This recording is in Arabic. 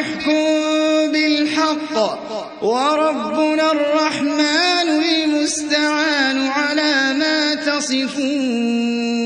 احكم بالحق وربنا الرحمن المستعان على ما تصفون.